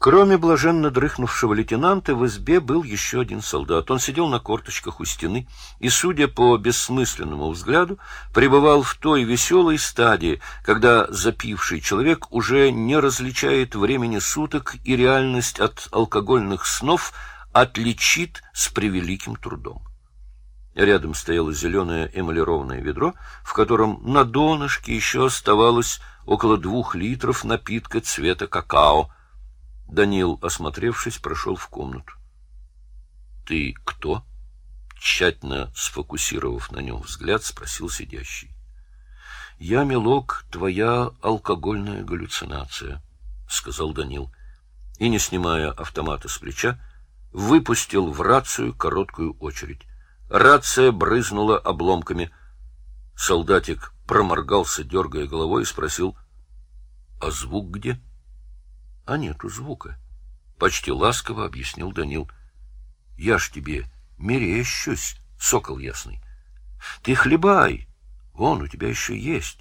Кроме блаженно дрыхнувшего лейтенанта, в избе был еще один солдат. Он сидел на корточках у стены и, судя по бессмысленному взгляду, пребывал в той веселой стадии, когда запивший человек уже не различает времени суток и реальность от алкогольных снов отличит с превеликим трудом. Рядом стояло зеленое эмалированное ведро, в котором на донышке еще оставалось около двух литров напитка цвета какао — Данил, осмотревшись, прошел в комнату. — Ты кто? — тщательно сфокусировав на нем взгляд, спросил сидящий. — Я, милок, твоя алкогольная галлюцинация, — сказал Данил, и, не снимая автомата с плеча, выпустил в рацию короткую очередь. Рация брызнула обломками. Солдатик проморгался, дергая головой, и спросил, — А звук где? — а нету звука. Почти ласково объяснил Данил. Я ж тебе мерещусь, сокол ясный. Ты хлебай, вон у тебя еще есть.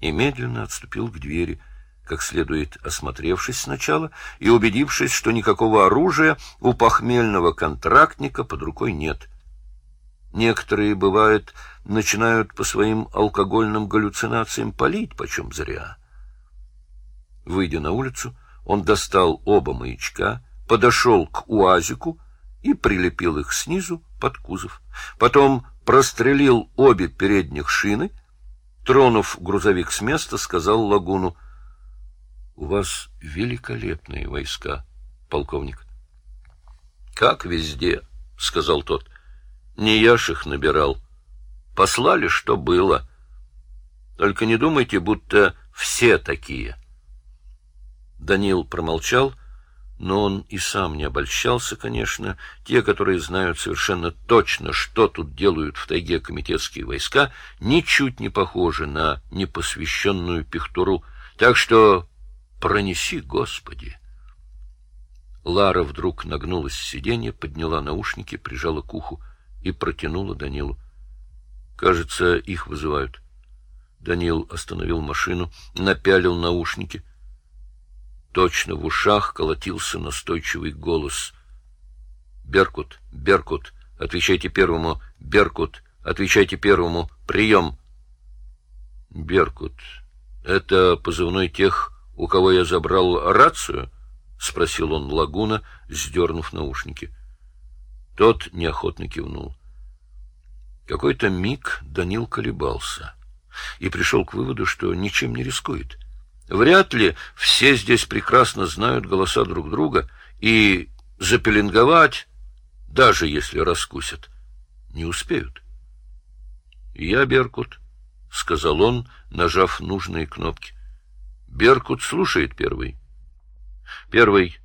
И медленно отступил к двери, как следует осмотревшись сначала и убедившись, что никакого оружия у похмельного контрактника под рукой нет. Некоторые, бывает, начинают по своим алкогольным галлюцинациям палить почем зря. Выйдя на улицу, он достал оба маячка, подошел к УАЗику и прилепил их снизу под кузов. Потом прострелил обе передних шины, тронув грузовик с места, сказал Лагуну, — У вас великолепные войска, полковник. — Как везде, — сказал тот. — Не я ж их набирал. Послали, что было. Только не думайте, будто все такие. — Данил промолчал, но он и сам не обольщался, конечно. Те, которые знают совершенно точно, что тут делают в тайге комитетские войска, ничуть не похожи на непосвященную пихтуру. Так что пронеси, Господи! Лара вдруг нагнулась с сиденья, подняла наушники, прижала к уху и протянула Данилу. Кажется, их вызывают. Данил остановил машину, напялил наушники. Точно в ушах колотился настойчивый голос. «Беркут! Беркут! Отвечайте первому! Беркут! Отвечайте первому! Прием!» «Беркут! Это позывной тех, у кого я забрал рацию?» — спросил он Лагуна, сдернув наушники. Тот неохотно кивнул. Какой-то миг Данил колебался и пришел к выводу, что ничем не рискует. Вряд ли все здесь прекрасно знают голоса друг друга, и запеленговать, даже если раскусят, не успеют. — Я Беркут, — сказал он, нажав нужные кнопки. — Беркут слушает первый. — Первый.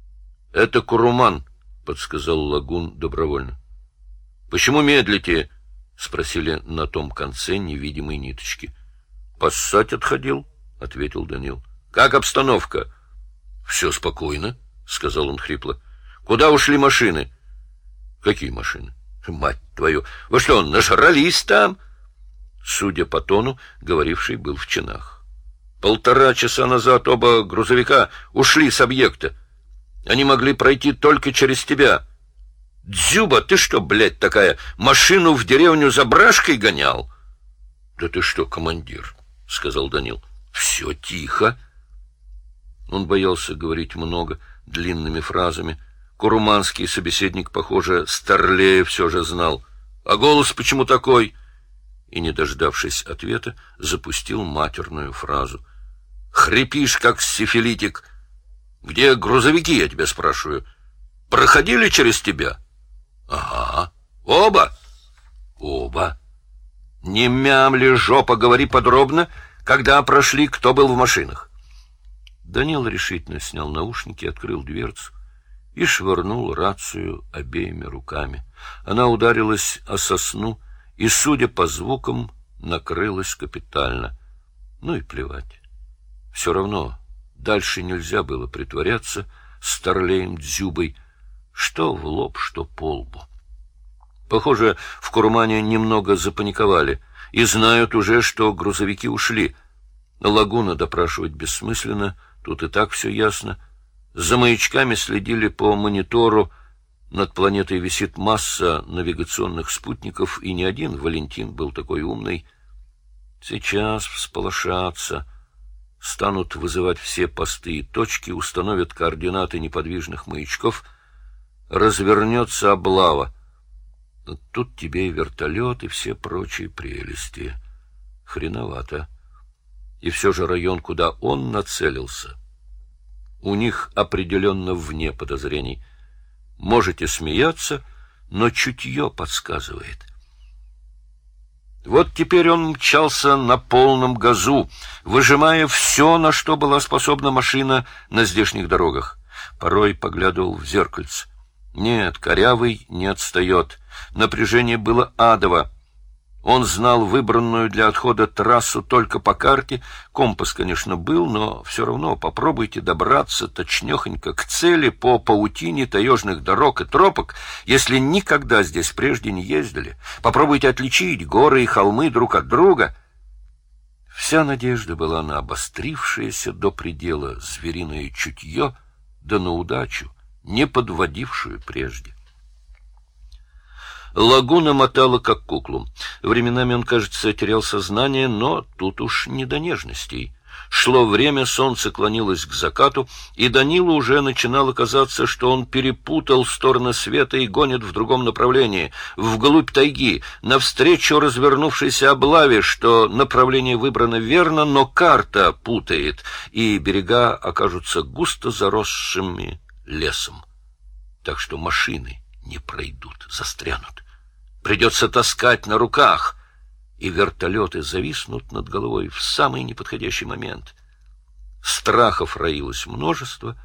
— Это Куруман, — подсказал Лагун добровольно. — Почему медлите? — спросили на том конце невидимой ниточки. — Поссать отходил. — ответил Данил. — Как обстановка? — Все спокойно, — сказал он хрипло. — Куда ушли машины? — Какие машины? — Мать твою! Вы что, нажрались там? Судя по тону, говоривший был в чинах. Полтора часа назад оба грузовика ушли с объекта. Они могли пройти только через тебя. Дзюба, ты что, блядь, такая, машину в деревню за брашкой гонял? — Да ты что, командир, — сказал Данил. Все тихо. Он боялся говорить много, длинными фразами. Куруманский собеседник, похоже, Старлея все же знал. А голос почему такой? И, не дождавшись ответа, запустил матерную фразу. Хрипишь, как сифилитик. Где грузовики, я тебя спрашиваю? Проходили через тебя? Ага. Оба? Оба. Не мямли, жопа, говори подробно — когда прошли, кто был в машинах? Данил решительно снял наушники, открыл дверцу и швырнул рацию обеими руками. Она ударилась о сосну и, судя по звукам, накрылась капитально. Ну и плевать. Все равно дальше нельзя было притворяться старлеем Дзюбой, что в лоб, что по лбу. Похоже, в Курмане немного запаниковали — и знают уже, что грузовики ушли. Лагуна допрашивать бессмысленно, тут и так все ясно. За маячками следили по монитору. Над планетой висит масса навигационных спутников, и ни один Валентин был такой умный. Сейчас всполошатся, станут вызывать все посты и точки, установят координаты неподвижных маячков, развернется облава. Тут тебе и вертолет, и все прочие прелести. Хреновато. И все же район, куда он нацелился, у них определенно вне подозрений. Можете смеяться, но чутье подсказывает. Вот теперь он мчался на полном газу, выжимая все, на что была способна машина на здешних дорогах. Порой поглядывал в зеркальце. Нет, корявый не отстает. Напряжение было адово. Он знал выбранную для отхода трассу только по карте. Компас, конечно, был, но все равно попробуйте добраться точнёхонько к цели по паутине таежных дорог и тропок, если никогда здесь прежде не ездили. Попробуйте отличить горы и холмы друг от друга. Вся надежда была на обострившееся до предела звериное чутье, да на удачу, не подводившую прежде. Лагуна мотала, как куклу. Временами он, кажется, терял сознание, но тут уж не до нежностей. Шло время, солнце клонилось к закату, и Данилу уже начинало казаться, что он перепутал стороны света и гонит в другом направлении, вглубь тайги, навстречу развернувшейся облаве, что направление выбрано верно, но карта путает, и берега окажутся густо заросшими лесом. Так что машины не пройдут, застрянут. Придется таскать на руках, и вертолеты зависнут над головой в самый неподходящий момент. Страхов роилось множество,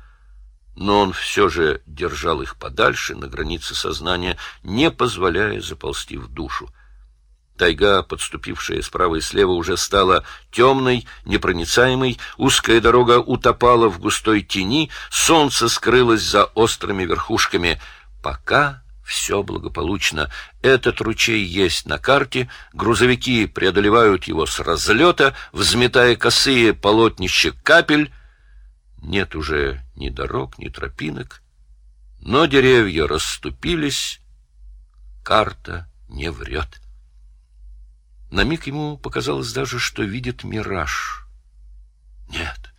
но он все же держал их подальше, на границе сознания, не позволяя заползти в душу. Тайга, подступившая справа и слева, уже стала темной, непроницаемой, узкая дорога утопала в густой тени, солнце скрылось за острыми верхушками — Пока все благополучно. Этот ручей есть на карте, грузовики преодолевают его с разлета, взметая косые полотнища капель. Нет уже ни дорог, ни тропинок, но деревья расступились, карта не врет. На миг ему показалось даже, что видит мираж. Нет,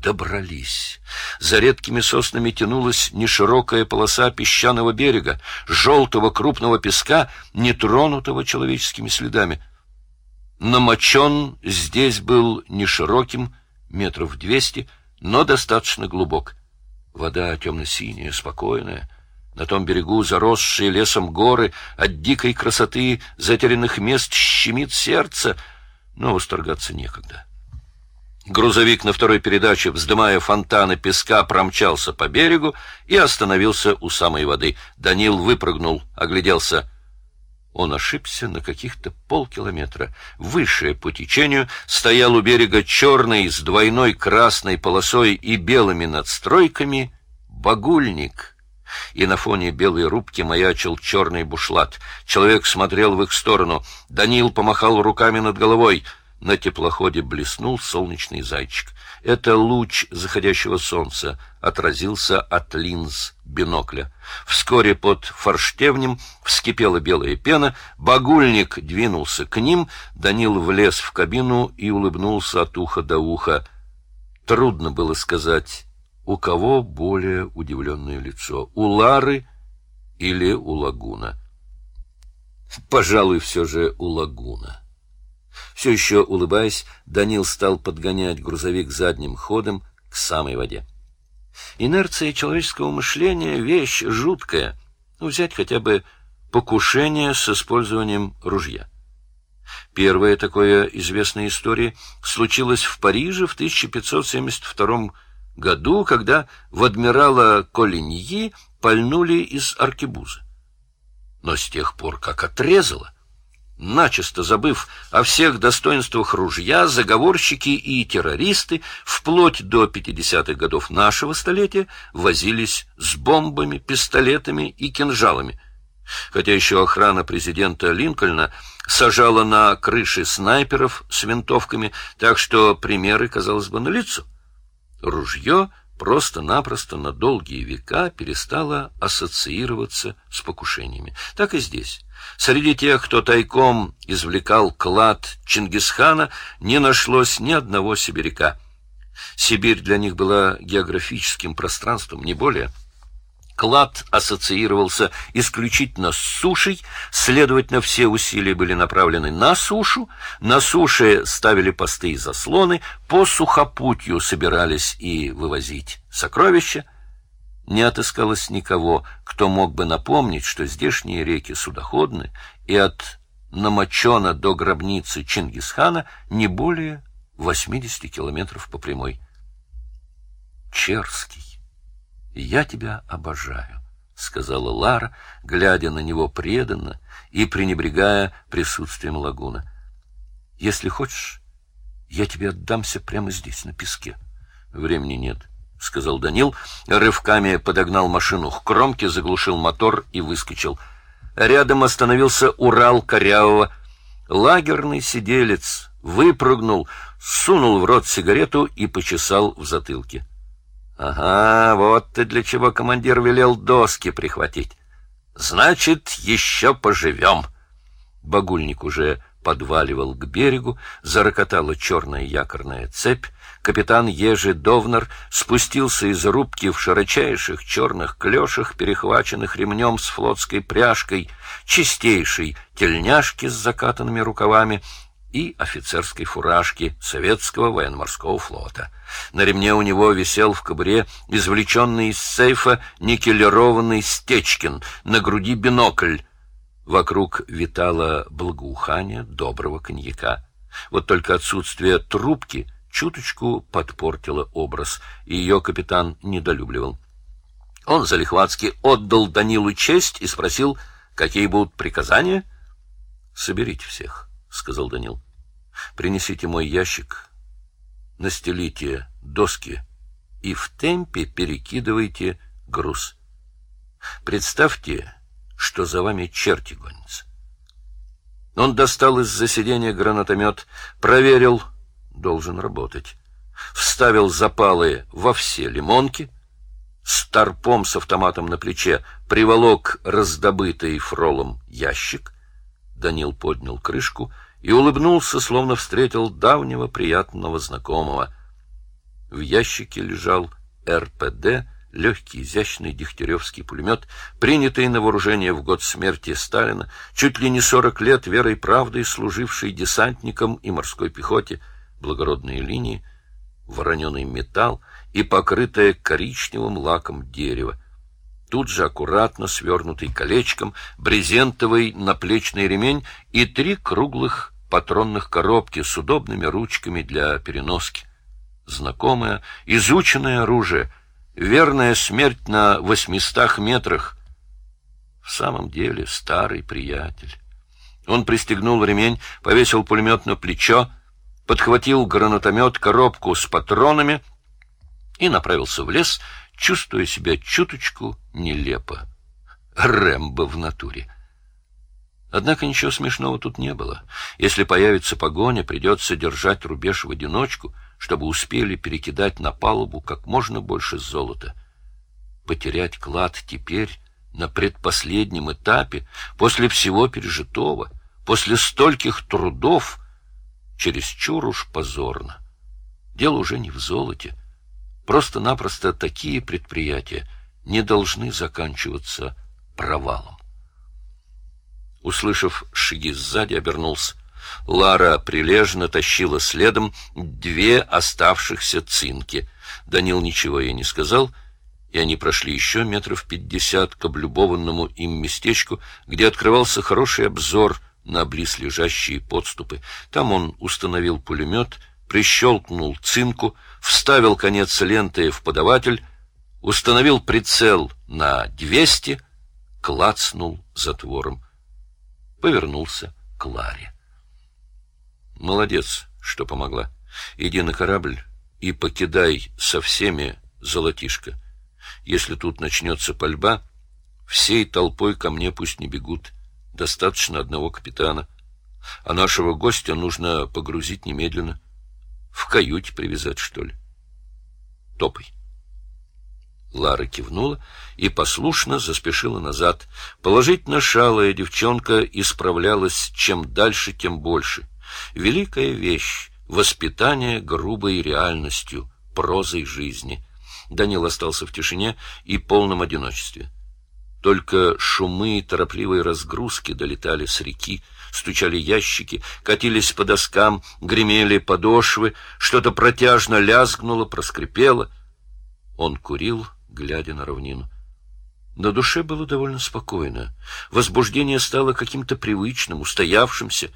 добрались. За редкими соснами тянулась неширокая полоса песчаного берега, желтого крупного песка, не тронутого человеческими следами. Намочен здесь был не широким, метров двести, но достаточно глубок. Вода темно-синяя, спокойная. На том берегу заросшие лесом горы, от дикой красоты затерянных мест щемит сердце, но восторгаться некогда. Грузовик на второй передаче, вздымая фонтаны песка, промчался по берегу и остановился у самой воды. Данил выпрыгнул, огляделся. Он ошибся на каких-то полкилометра. Выше по течению стоял у берега черный с двойной красной полосой и белыми надстройками багульник. И на фоне белой рубки маячил черный бушлат. Человек смотрел в их сторону. Данил помахал руками над головой — на теплоходе блеснул солнечный зайчик. Это луч заходящего солнца отразился от линз бинокля. Вскоре под форштевнем вскипела белая пена, багульник двинулся к ним, Данил влез в кабину и улыбнулся от уха до уха. Трудно было сказать, у кого более удивленное лицо, у Лары или у Лагуна. Пожалуй, все же у Лагуна. Все еще улыбаясь, Данил стал подгонять грузовик задним ходом к самой воде. Инерция человеческого мышления — вещь жуткая. Ну, взять хотя бы покушение с использованием ружья. Первая такое известная история случилась в Париже в 1572 году, когда в адмирала Колиньи пальнули из аркебузы. Но с тех пор как отрезало — начисто забыв о всех достоинствах ружья, заговорщики и террористы вплоть до 50-х годов нашего столетия возились с бомбами, пистолетами и кинжалами. Хотя еще охрана президента Линкольна сажала на крыши снайперов с винтовками, так что примеры, казалось бы, налицо. Ружье просто-напросто на долгие века перестала ассоциироваться с покушениями. Так и здесь. Среди тех, кто тайком извлекал клад Чингисхана, не нашлось ни одного сибиряка. Сибирь для них была географическим пространством, не более. Клад ассоциировался исключительно с сушей, следовательно, все усилия были направлены на сушу, на суше ставили посты и заслоны, по сухопутью собирались и вывозить сокровища. Не отыскалось никого, кто мог бы напомнить, что здешние реки судоходны, и от Намочона до гробницы Чингисхана не более 80 километров по прямой. Черский. «Я тебя обожаю», — сказала Лара, глядя на него преданно и пренебрегая присутствием лагуна. «Если хочешь, я тебе отдамся прямо здесь, на песке». «Времени нет», — сказал Данил, рывками подогнал машину к кромке, заглушил мотор и выскочил. Рядом остановился Урал корявого. Лагерный сиделец выпрыгнул, сунул в рот сигарету и почесал в затылке. Ага, вот ты для чего командир велел доски прихватить. Значит, еще поживем. Багульник уже подваливал к берегу, зарокотала черная якорная цепь. Капитан Ежи Довнер спустился из рубки в широчайших черных клешах, перехваченных ремнем с флотской пряжкой, чистейшей тельняшки с закатанными рукавами, и офицерской фуражки советского военно-морского флота. На ремне у него висел в кобуре извлеченный из сейфа никелированный Стечкин, на груди бинокль. Вокруг витало благоухание доброго коньяка. Вот только отсутствие трубки чуточку подпортило образ, и ее капитан недолюбливал. Он залихватски отдал Данилу честь и спросил, какие будут приказания. — Соберите всех. — сказал Данил. — Принесите мой ящик, настелите доски и в темпе перекидывайте груз. Представьте, что за вами черти гонятся. Он достал из-за сиденья гранатомет, проверил, должен работать, вставил запалы во все лимонки, с торпом с автоматом на плече приволок раздобытый фролом ящик — Данил поднял крышку и улыбнулся, словно встретил давнего приятного знакомого. В ящике лежал РПД, легкий изящный дегтяревский пулемет, принятый на вооружение в год смерти Сталина, чуть ли не сорок лет верой и правдой служивший десантникам и морской пехоте, благородные линии, вороненый металл и покрытое коричневым лаком дерево, тут же аккуратно свернутый колечком, брезентовый наплечный ремень и три круглых патронных коробки с удобными ручками для переноски. Знакомое, изученное оружие, верная смерть на восьмистах метрах. В самом деле старый приятель. Он пристегнул ремень, повесил пулемет на плечо, подхватил гранатомет, коробку с патронами и направился в лес, чувствуя себя чуточку нелепо. Рэмбо в натуре. Однако ничего смешного тут не было. Если появится погоня, придется держать рубеж в одиночку, чтобы успели перекидать на палубу как можно больше золота. Потерять клад теперь, на предпоследнем этапе, после всего пережитого, после стольких трудов, чересчур уж позорно. Дело уже не в золоте, Просто-напросто такие предприятия не должны заканчиваться провалом. Услышав шаги сзади, обернулся. Лара прилежно тащила следом две оставшихся цинки. Данил ничего ей не сказал, и они прошли еще метров пятьдесят к облюбованному им местечку, где открывался хороший обзор на близлежащие подступы. Там он установил пулемет, прищелкнул цинку, вставил конец ленты в подаватель, установил прицел на 200, клацнул затвором. Повернулся к Ларе. Молодец, что помогла. Иди на корабль и покидай со всеми золотишко. Если тут начнется пальба, всей толпой ко мне пусть не бегут. Достаточно одного капитана. А нашего гостя нужно погрузить немедленно. В каюте привязать, что ли? Топай. Лара кивнула и послушно заспешила назад. Положительно шалая девчонка исправлялась чем дальше, тем больше. Великая вещь — воспитание грубой реальностью, прозой жизни. Данил остался в тишине и полном одиночестве. Только шумы и торопливые разгрузки долетали с реки, стучали ящики, катились по доскам, гремели подошвы, что-то протяжно лязгнуло, проскрипело. Он курил, глядя на равнину. На душе было довольно спокойно. Возбуждение стало каким-то привычным, устоявшимся.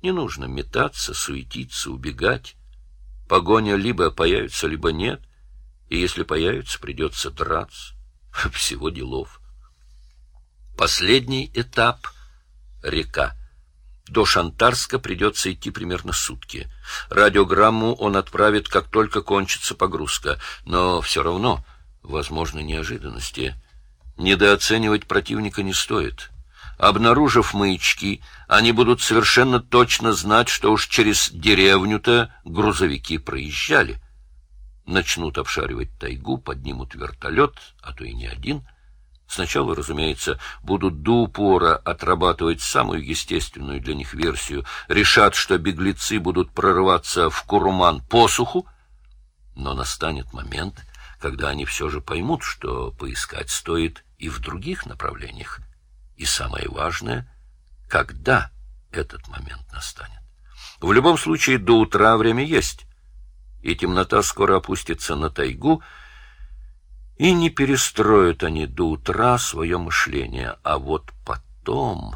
Не нужно метаться, суетиться, убегать. Погоня либо появится, либо нет. И если появится, придется драться. Всего делов. Последний этап — река. До Шантарска придется идти примерно сутки. Радиограмму он отправит, как только кончится погрузка. Но все равно возможны неожиданности. Недооценивать противника не стоит. Обнаружив маячки, они будут совершенно точно знать, что уж через деревню-то грузовики проезжали. Начнут обшаривать тайгу, поднимут вертолет, а то и не один. Сначала, разумеется, будут до упора отрабатывать самую естественную для них версию, решат, что беглецы будут прорываться в Куруман посуху, но настанет момент, когда они все же поймут, что поискать стоит и в других направлениях. И самое важное, когда этот момент настанет. В любом случае, до утра время есть, и темнота скоро опустится на тайгу, и не перестроят они до утра свое мышление, а вот потом...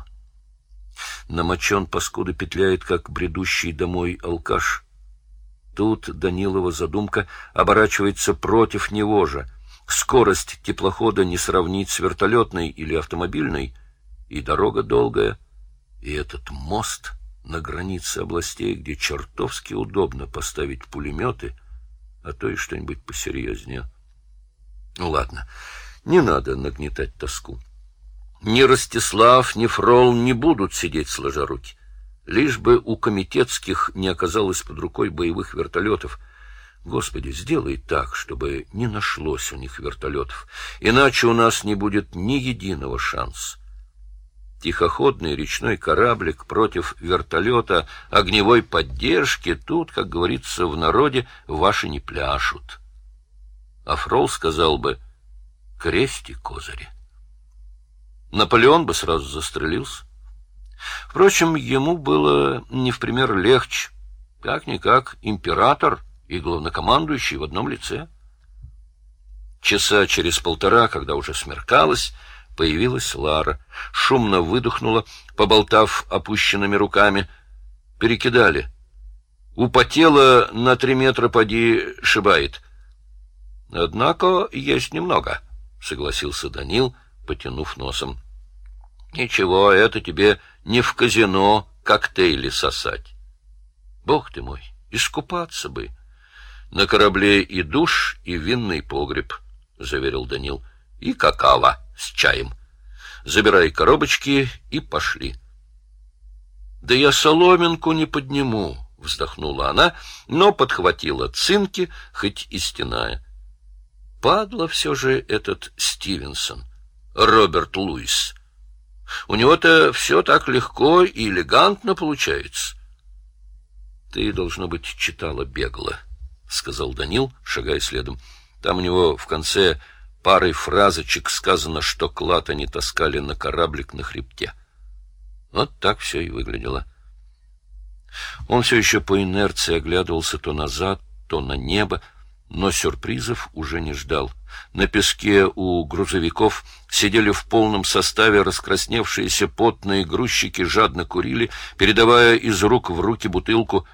Намочен паскуда петляет, как бредущий домой алкаш. Тут Данилова задумка оборачивается против него же. Скорость теплохода не сравнить с вертолетной или автомобильной, и дорога долгая, и этот мост на границе областей, где чертовски удобно поставить пулеметы, а то и что-нибудь посерьезнее. Ну ладно, не надо нагнетать тоску. Ни Ростислав, ни Фрол не будут сидеть сложа руки лишь бы у комитетских не оказалось под рукой боевых вертолетов. Господи, сделай так, чтобы не нашлось у них вертолетов, иначе у нас не будет ни единого шанса. Тихоходный речной кораблик против вертолета огневой поддержки тут, как говорится в народе, ваши не пляшут. А Фрол сказал бы «крести козыри». Наполеон бы сразу застрелился. Впрочем, ему было не в пример легче. Как-никак император и главнокомандующий в одном лице. Часа через полтора, когда уже смеркалось, появилась Лара. Шумно выдохнула, поболтав опущенными руками. Перекидали. Употела на три метра поди шибает. Однако есть немного, — согласился Данил, потянув носом. Ничего, это тебе не в казино коктейли сосать. Бог ты мой, искупаться бы. На корабле и душ, и винный погреб, — заверил Данил, — и какао с чаем. Забирай коробочки и пошли. — Да я соломинку не подниму, — вздохнула она, но подхватила цинки, хоть и стеная. Падла все же этот Стивенсон, Роберт Луис. У него-то все так легко и элегантно получается. — Ты, должно быть, читала бегло, — сказал Данил, шагая следом. Там у него в конце парой фразочек сказано, что клад они таскали на кораблик на хребте. Вот так все и выглядело. Он все еще по инерции оглядывался то назад, то на небо, но сюрпризов уже не ждал. На песке у грузовиков сидели в полном составе раскрасневшиеся потные грузчики, жадно курили, передавая из рук в руки бутылку.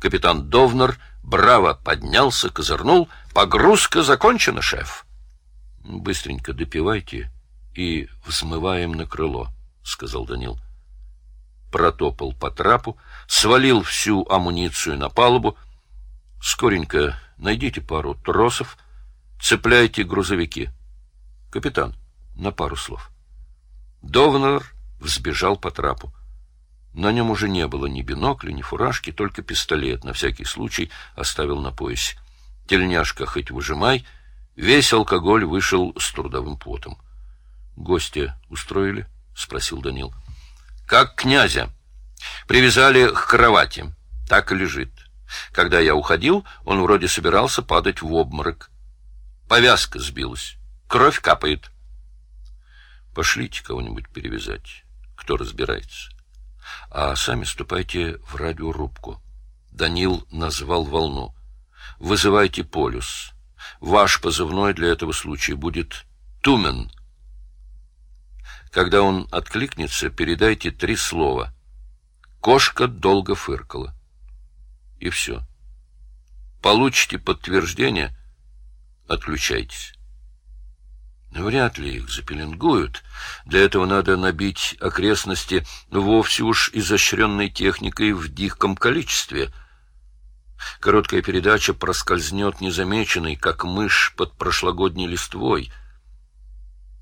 Капитан Довнер браво поднялся, козырнул. «Погрузка закончена, шеф!» «Быстренько допивайте и взмываем на крыло», — сказал Данил. Протопал по трапу, свалил всю амуницию на палубу. «Скоренько найдите пару тросов, цепляйте грузовики. Капитан, на пару слов. Довнер взбежал по трапу. На нем уже не было ни бинокля, ни фуражки, только пистолет, на всякий случай оставил на поясе. Тельняшка хоть выжимай, Весь алкоголь вышел с трудовым потом. Гостя устроили? спросил Данил. Как князя. Привязали к кровати. Так и лежит. Когда я уходил, он вроде собирался падать в обморок. Повязка сбилась. Кровь капает. Пошлите кого-нибудь перевязать, кто разбирается. А сами ступайте в радиорубку. Данил назвал волну. Вызывайте полюс. Ваш позывной для этого случая будет Тумен. Когда он откликнется, передайте три слова. Кошка долго фыркала. И все. Получите подтверждение, отключайтесь. Вряд ли их запеленгуют. Для этого надо набить окрестности вовсе уж изощренной техникой в диком количестве. Короткая передача проскользнет незамеченной, как мышь под прошлогодней листвой.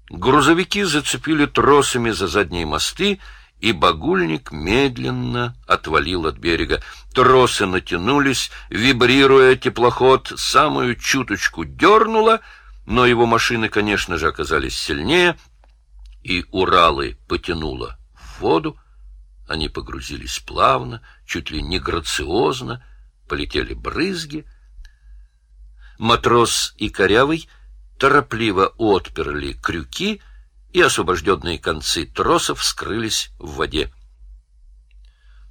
Грузовики зацепили тросами за задние мосты, и багульник медленно отвалил от берега. Тросы натянулись, вибрируя, теплоход самую чуточку дернуло — но его машины, конечно же, оказались сильнее, и Уралы потянуло в воду. Они погрузились плавно, чуть ли не грациозно, полетели брызги. Матрос и Корявый торопливо отперли крюки, и освобожденные концы тросов скрылись в воде,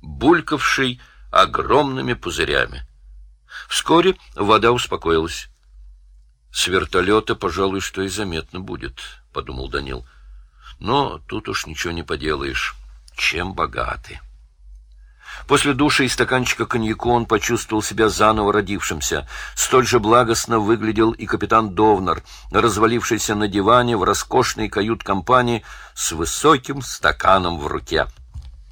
булькавшей огромными пузырями. Вскоре вода успокоилась. С вертолета, пожалуй, что и заметно будет, — подумал Данил. Но тут уж ничего не поделаешь. Чем богаты? После душа и стаканчика коньяку он почувствовал себя заново родившимся. Столь же благостно выглядел и капитан Довнер, развалившийся на диване в роскошной кают-компании с высоким стаканом в руке.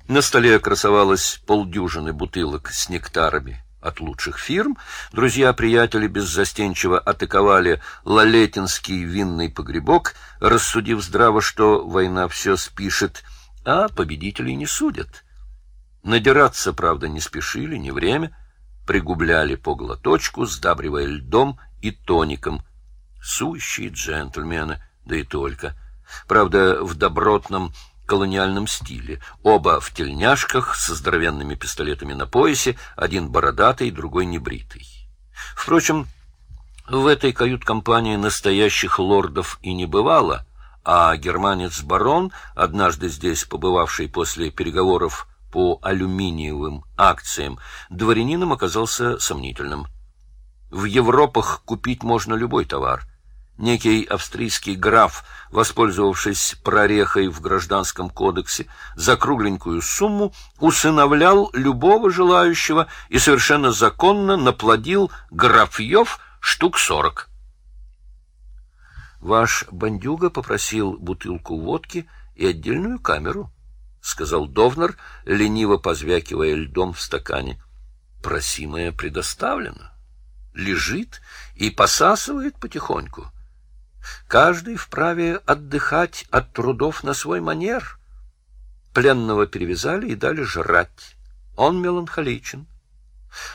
На столе красовалось полдюжины бутылок с нектарами от лучших фирм, друзья-приятели беззастенчиво атаковали Лалетинский винный погребок, рассудив здраво, что война все спишет, а победителей не судят. Надираться, правда, не спешили, не время, пригубляли по глоточку, сдабривая льдом и тоником. Сущие джентльмены, да и только. Правда, в добротном колониальном стиле. Оба в тельняшках, со здоровенными пистолетами на поясе, один бородатый, другой небритый. Впрочем, в этой кают-компании настоящих лордов и не бывало, а германец-барон, однажды здесь побывавший после переговоров по алюминиевым акциям, дворянином оказался сомнительным. В Европах купить можно любой товар, Некий австрийский граф, воспользовавшись прорехой в гражданском кодексе, за кругленькую сумму усыновлял любого желающего и совершенно законно наплодил графьев штук сорок. Ваш бандюга попросил бутылку водки и отдельную камеру, — сказал Довнер, лениво позвякивая льдом в стакане. Просимое предоставлено. Лежит и посасывает потихоньку. — Каждый вправе отдыхать от трудов на свой манер. Пленного перевязали и дали жрать. Он меланхоличен.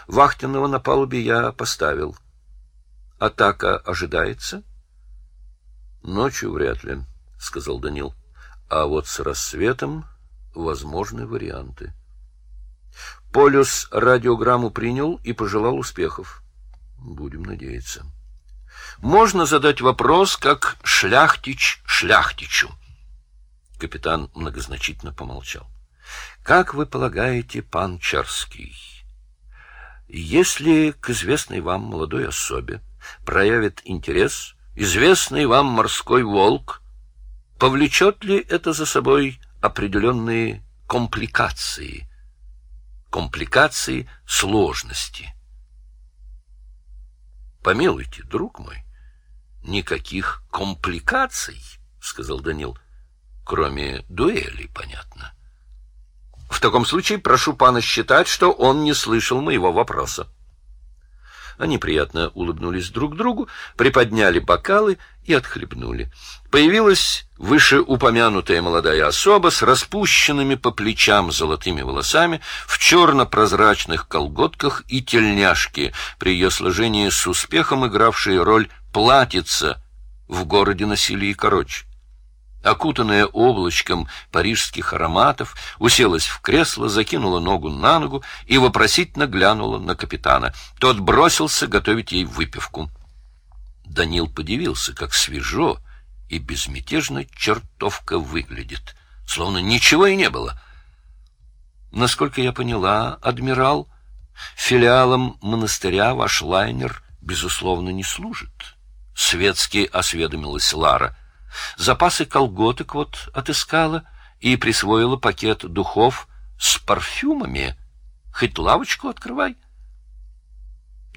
Вахтенного на палубе я поставил. Атака ожидается? Ночью вряд ли, — сказал Данил. А вот с рассветом возможны варианты. Полюс радиограмму принял и пожелал успехов. Будем надеяться. Можно задать вопрос, как шляхтич шляхтичу. Капитан многозначительно помолчал. Как вы полагаете, пан Чарский, если к известной вам молодой особе проявит интерес известный вам морской волк, повлечет ли это за собой определенные компликации, компликации сложности? Помилуйте, друг мой, никаких компликаций, сказал Данил, кроме дуэли, понятно. В таком случае прошу пана считать, что он не слышал моего вопроса. Они приятно улыбнулись друг другу, приподняли бокалы и отхлебнули. Появилась вышеупомянутая молодая особа с распущенными по плечам золотыми волосами, в черно-прозрачных колготках и тельняшке, при ее сложении с успехом игравшей роль платится. В городе носили и короче. Окутанная облачком парижских ароматов, уселась в кресло, закинула ногу на ногу и вопросительно глянула на капитана. Тот бросился готовить ей выпивку. Данил подивился, как свежо и безмятежно чертовка выглядит, словно ничего и не было. Насколько я поняла, адмирал, филиалом монастыря ваш лайнер, безусловно, не служит. Светски осведомилась Лара. Запасы колготок вот отыскала и присвоила пакет духов с парфюмами. Хоть лавочку открывай.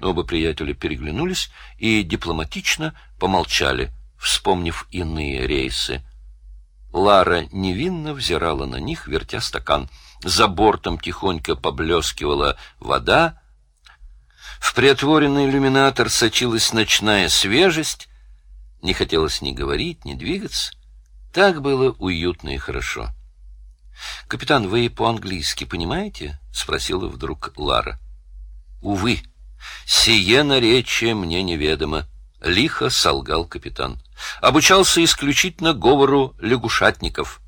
Оба приятеля переглянулись и дипломатично помолчали, вспомнив иные рейсы. Лара невинно взирала на них, вертя стакан. За бортом тихонько поблескивала вода. В приотворенный иллюминатор сочилась ночная свежесть. Не хотелось ни говорить, ни двигаться. Так было уютно и хорошо. — Капитан, вы по-английски понимаете? — спросила вдруг Лара. — Увы. «Сие наречие мне неведомо», — лихо солгал капитан. «Обучался исключительно говору лягушатников».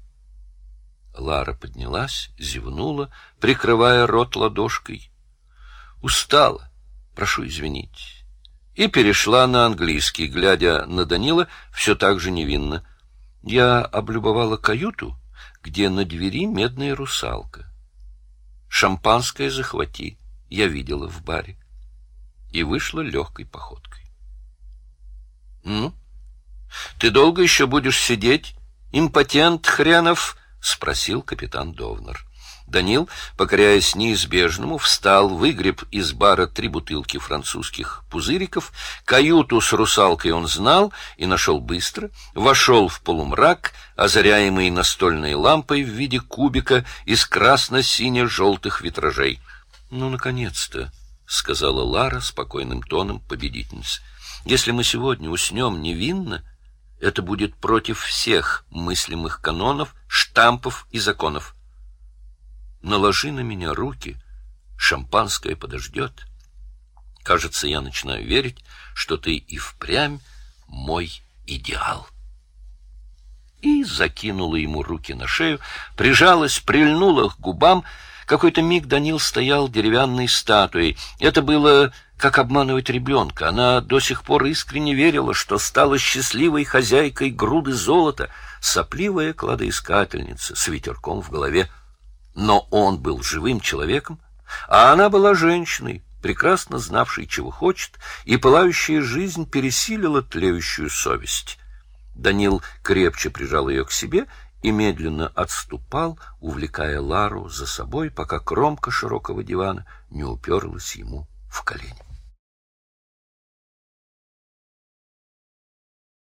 Лара поднялась, зевнула, прикрывая рот ладошкой. «Устала, прошу извинить». И перешла на английский, глядя на Данила все так же невинно. Я облюбовала каюту, где на двери медная русалка. Шампанское захвати, я видела в баре и вышла легкой походкой. — Ну, ты долго еще будешь сидеть, импотент хренов? — спросил капитан Довнер. Данил, покоряясь неизбежному, встал, выгреб из бара три бутылки французских пузыриков, каюту с русалкой он знал и нашел быстро, вошел в полумрак, озаряемый настольной лампой в виде кубика из красно-сине-желтых витражей. Ну, наконец-то! — сказала Лара спокойным тоном победительницы. — Если мы сегодня уснем невинно, это будет против всех мыслимых канонов, штампов и законов. Наложи на меня руки, шампанское подождет. Кажется, я начинаю верить, что ты и впрямь мой идеал. И закинула ему руки на шею, прижалась, прильнула к губам, какой-то миг Данил стоял деревянной статуей. Это было как обманывать ребенка. Она до сих пор искренне верила, что стала счастливой хозяйкой груды золота, сопливая кладоискательница с ветерком в голове. Но он был живым человеком, а она была женщиной, прекрасно знавшей, чего хочет, и пылающая жизнь пересилила тлеющую совесть. Данил крепче прижал ее к себе и медленно отступал, увлекая Лару за собой, пока кромка широкого дивана не уперлась ему в колени.